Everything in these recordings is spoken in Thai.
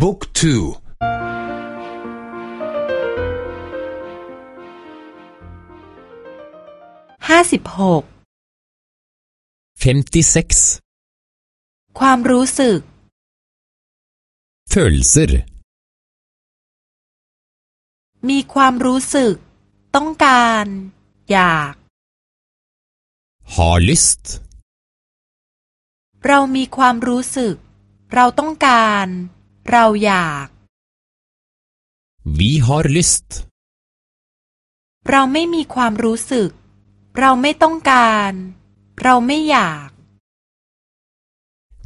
บุ๊กทูห้าสิบหกความรู้สึก følelser มีความรู้สึก ต้องการ อยาก har lyst เรามีความรู้สึก เราต้องการ เราอยาก vi har lyst เราไม่มีความรู้สึก เราไม่ต้องการ เราไม่อยาก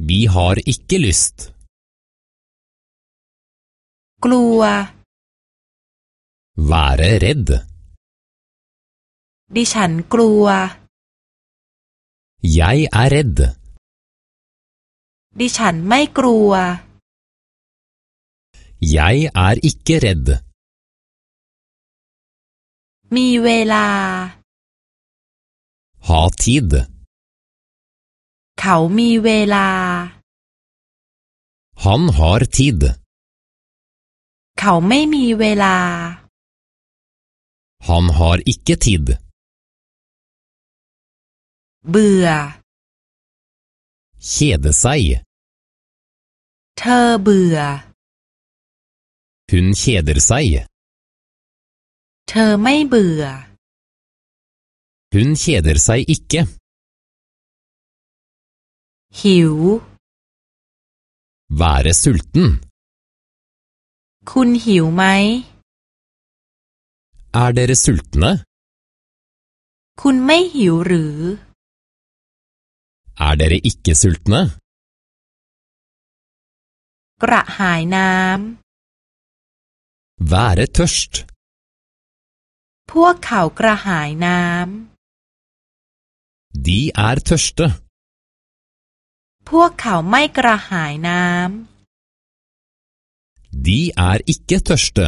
vi har ikke lyst กลัว være redd ดิฉันกลัว jeg er redd ดิฉันไม่กลัว jeg er ikke redd มีเวลา ha tid เขามีเวลา han har tid เขาไม่มีเวลา han har ikke tid เบื่อ kjede seg เธอเบื่อ hun kjeder seg เธอไม่เบื่อ hun kjeder seg ikke หิว være sulten คุณหิวไหม er dere sultne คุณไม่หิวหรือ er dere ikke sultne กระหายน้ำ være tørst พวกเขากระหายน้ de er tørste ำ พวกเขาไม่กระหายน้ de er ikke tørste